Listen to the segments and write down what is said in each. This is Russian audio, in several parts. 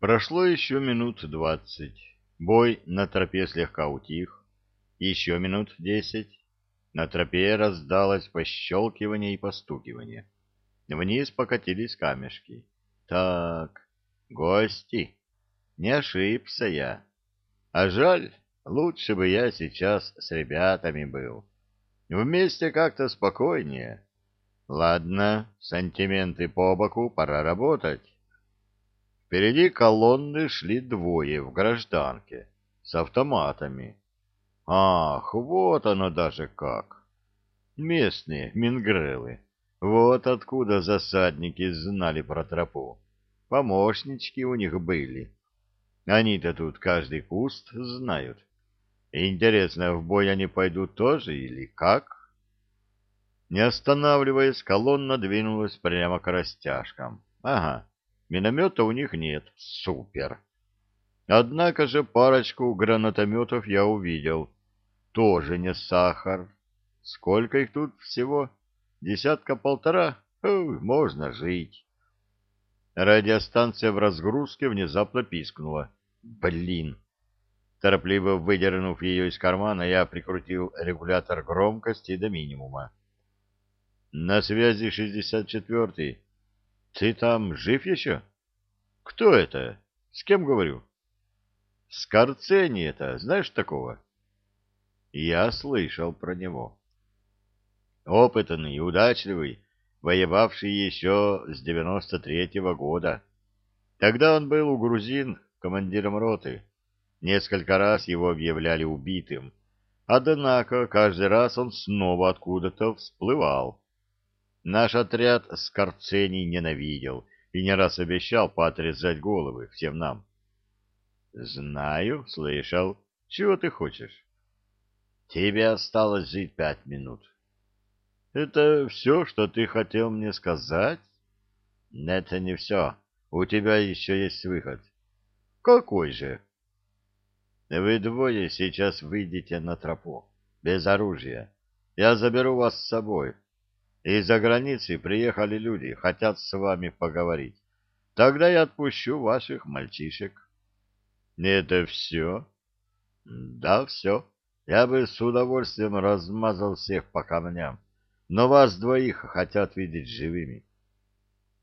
Прошло еще минут двадцать. Бой на тропе слегка утих. Еще минут десять. На тропе раздалось пощелкивание и постукивание. Вниз покатились камешки. Так, гости. Не ошибся я. А жаль, лучше бы я сейчас с ребятами был. Вместе как-то спокойнее. Ладно, сантименты по боку, пора работать. Впереди колонны шли двое в гражданке, с автоматами. Ах, вот оно даже как! Местные мингрелы. Вот откуда засадники знали про тропу. Помощнички у них были. Они-то тут каждый куст знают. Интересно, в бой они пойдут тоже или как? Не останавливаясь, колонна двинулась прямо к растяжкам. Ага, Миномета у них нет. Супер. Однако же парочку гранатометов я увидел. Тоже не сахар. Сколько их тут всего? Десятка-полтора? Можно жить. Радиостанция в разгрузке внезапно пискнула. Блин! Торопливо выдернув ее из кармана, я прикрутил регулятор громкости до минимума. На связи 64-й. Ты там жив еще? Кто это? С кем говорю? Скорцени это, знаешь такого? Я слышал про него. Опытный и удачливый, воевавший еще с девяносто третьего года. Тогда он был у грузин командиром роты. Несколько раз его объявляли убитым. Однако каждый раз он снова откуда-то всплывал. Наш отряд Скорцений ненавидел и не раз обещал поотрезать головы всем нам. — Знаю, слышал. Чего ты хочешь? — Тебе осталось жить пять минут. — Это все, что ты хотел мне сказать? — Это не все. У тебя еще есть выход. — Какой же? — Вы двое сейчас выйдете на тропу, без оружия. Я заберу вас с собой. — из-за границы приехали люди, хотят с вами поговорить. Тогда я отпущу ваших мальчишек. Это все? Да, все. Я бы с удовольствием размазал всех по камням, но вас двоих хотят видеть живыми.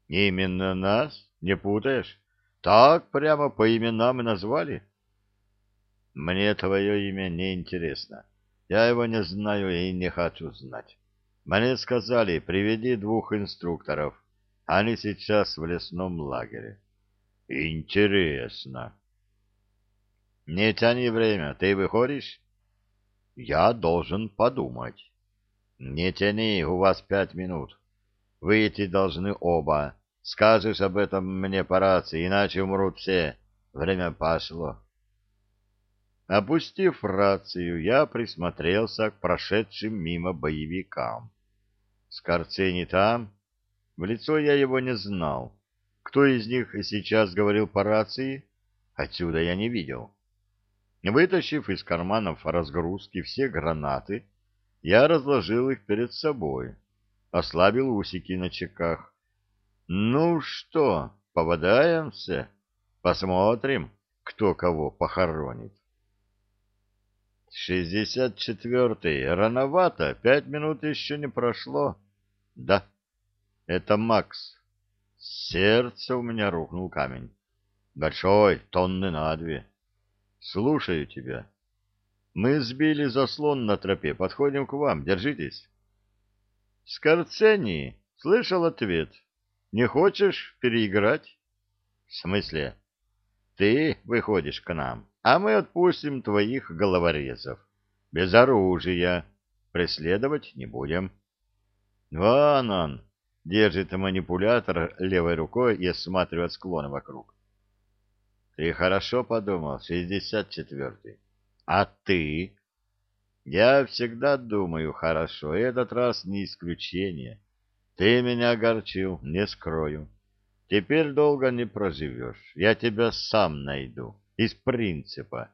Именно нас? Не путаешь? Так прямо по именам и назвали? Мне твое имя не интересно. Я его не знаю и не хочу знать. Мне сказали, приведи двух инструкторов. Они сейчас в лесном лагере. Интересно. Не тяни время. Ты выходишь? Я должен подумать. Не тяни, у вас пять минут. Выйти должны оба. Скажешь об этом мне по рации, иначе умрут все. Время пошло. Опустив рацию, я присмотрелся к прошедшим мимо боевикам. Скорцени там? В лицо я его не знал. Кто из них сейчас говорил по рации? Отсюда я не видел. Вытащив из карманов разгрузки все гранаты, я разложил их перед собой, ослабил усики на чеках. Ну что, поводаемся? Посмотрим, кто кого похоронит. Шестьдесят четвертый. Рановато, пять минут еще не прошло. Да, это Макс. Сердце у меня рухнул камень. Большой, тонны на две. Слушаю тебя. Мы сбили заслон на тропе, подходим к вам, держитесь. Скорцени, слышал ответ. Не хочешь переиграть? В смысле? Ты выходишь к нам, а мы отпустим твоих головорезов. Без оружия. Преследовать не будем. Вон он, держит манипулятор левой рукой и осматривает склоны вокруг. Ты хорошо подумал, шестьдесят четвертый. А ты? Я всегда думаю хорошо, и этот раз не исключение. Ты меня огорчил, не скрою. Теперь долго не проживешь. Я тебя сам найду. Из принципа.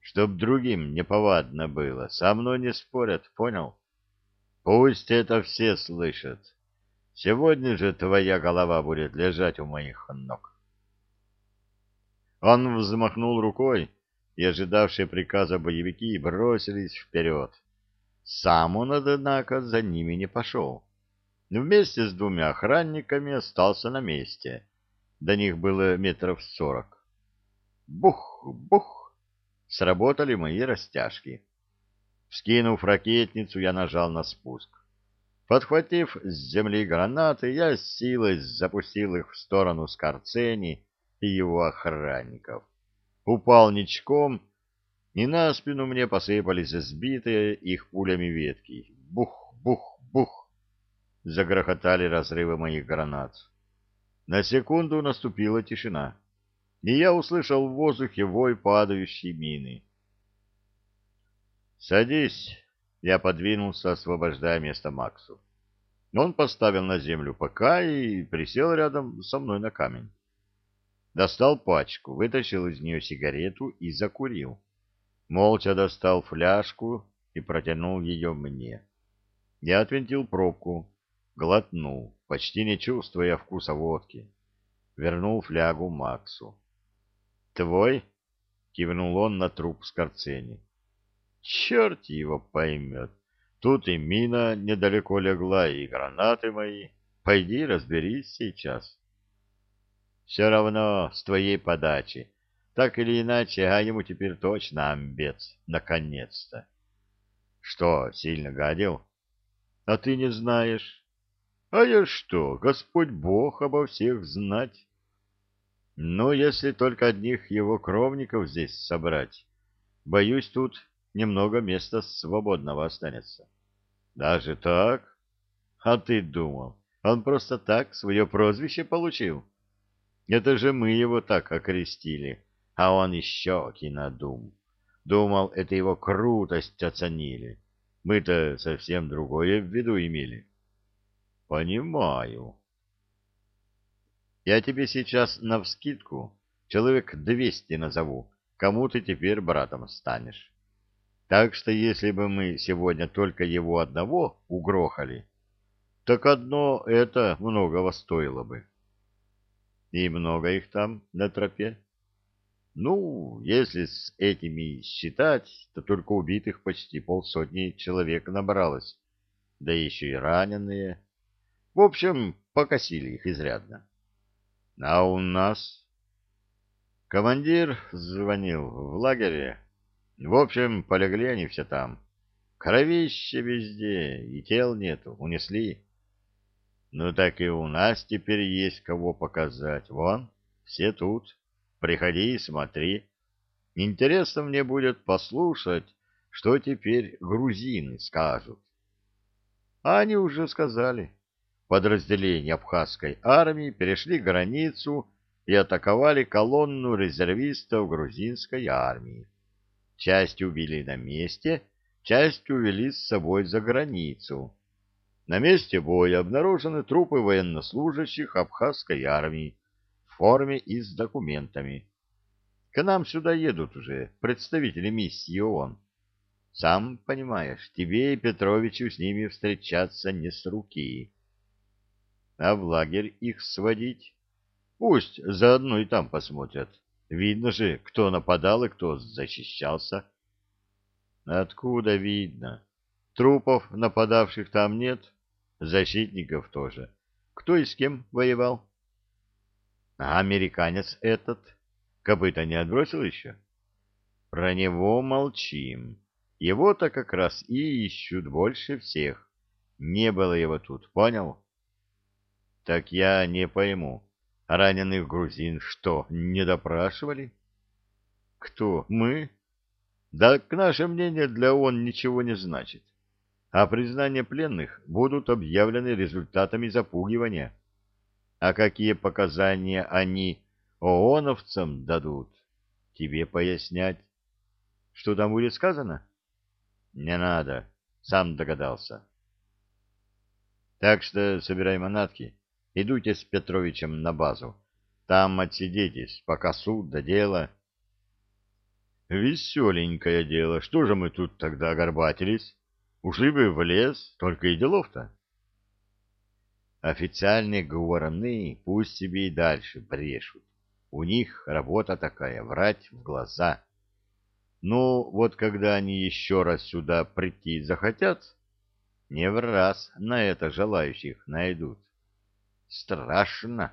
Чтоб другим неповадно было. Со мной не спорят, понял? Пусть это все слышат. Сегодня же твоя голова будет лежать у моих ног. Он взмахнул рукой, и ожидавшие приказа боевики бросились вперед. Сам он, однако, за ними не пошел. Вместе с двумя охранниками остался на месте. До них было метров сорок. Бух, бух! Сработали мои растяжки. Вскинув ракетницу, я нажал на спуск. Подхватив с земли гранаты, я с силой запустил их в сторону Скорцени и его охранников. Упал ничком, и на спину мне посыпались сбитые их пулями ветки. Бух, бух, бух! Загрохотали разрывы моих гранат. На секунду наступила тишина, и я услышал в воздухе вой падающей мины. «Садись!» — я подвинулся, освобождая место Максу. Он поставил на землю ПК и присел рядом со мной на камень. Достал пачку, вытащил из нее сигарету и закурил. Молча достал фляжку и протянул ее мне. Я отвинтил пробку, глотнул, почти не чувствуя вкуса водки. Вернул флягу Максу. «Твой?» — кивнул он на труп Скорцени. Черт его поймет. Тут и мина недалеко легла, и гранаты мои. Пойди разберись сейчас. Все равно с твоей подачи. Так или иначе, а ему теперь точно амбец. Наконец-то. Что, сильно гадил? А ты не знаешь. А я что, Господь Бог обо всех знать? Ну, если только одних его кровников здесь собрать. Боюсь, тут немного места свободного останется. Даже так? А ты думал, он просто так свое прозвище получил? Это же мы его так окрестили, а он еще кинодум. Думал, это его крутость оценили. Мы-то совсем другое в виду имели. Понимаю. Я тебе сейчас навскидку человек двести назову, кому ты теперь братом станешь. Так что если бы мы сегодня только его одного угрохали, так одно это многого стоило бы. И много их там на тропе? Ну, если с этими считать, то только убитых почти полсотни человек набралось, да еще и раненые. В общем, покосили их изрядно. А у нас... Командир звонил в лагере, в общем, полегли они все там. Кровище везде, и тел нету, унесли. Ну так и у нас теперь есть кого показать. Вон, все тут. Приходи и смотри. Интересно мне будет послушать, что теперь грузины скажут. А они уже сказали. Подразделения абхазской армии перешли границу и атаковали колонну резервистов грузинской армии. Часть убили на месте, часть увели с собой за границу. На месте боя обнаружены трупы военнослужащих абхазской армии в форме и с документами. К нам сюда едут уже представители миссии ООН. Сам понимаешь, тебе и Петровичу с ними встречаться не с руки. А в лагерь их сводить? Пусть заодно и там посмотрят. Видно же, кто нападал и кто защищался. Откуда видно? Трупов нападавших там нет, защитников тоже. Кто и с кем воевал? А американец этот копыта не отбросил еще? Про него молчим. Его-то как раз и ищут больше всех. Не было его тут, понял? Так я не пойму. Раненых грузин что, не допрашивали? Кто? Мы? Да к наше мнение для ООН ничего не значит. А признание пленных будут объявлены результатами запугивания. А какие показания они ООНовцам дадут, тебе пояснять. Что там будет сказано? Не надо, сам догадался. Так что собирай манатки Идуйте с Петровичем на базу. Там отсидитесь, пока суд до дела. Веселенькое дело. Что же мы тут тогда горбатились? Ушли бы в лес, только и делов-то. Официальные говорны пусть себе и дальше брешут. У них работа такая — врать в глаза. Ну, вот когда они еще раз сюда прийти захотят, не в раз на это желающих найдут. Страшно.